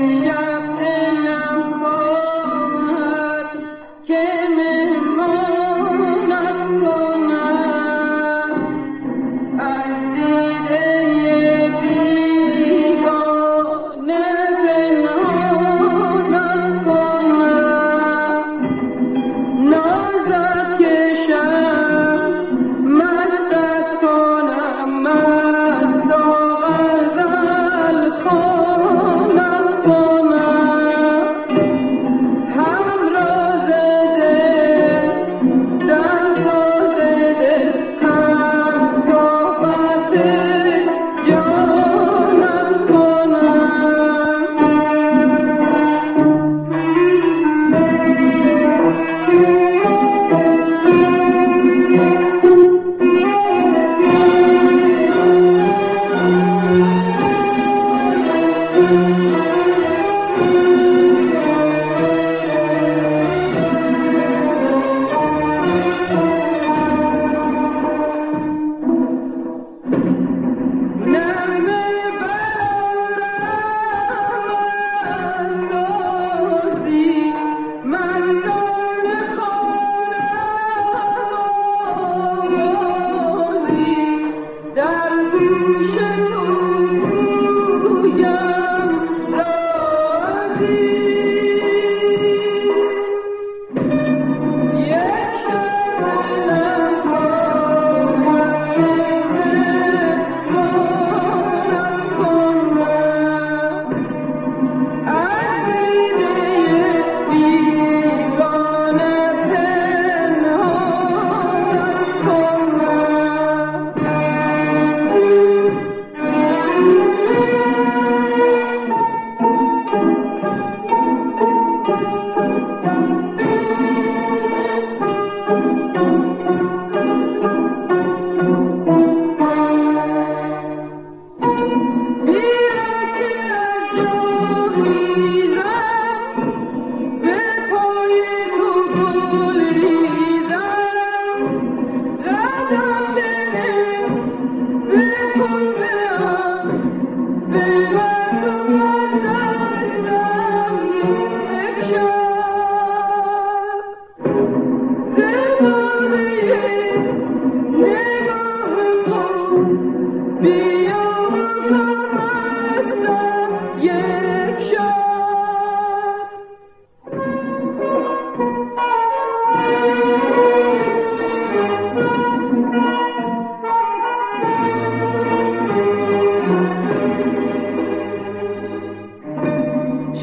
yeah.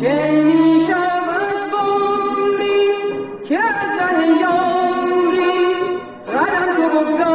که از ره یاری قدم تو بگذار.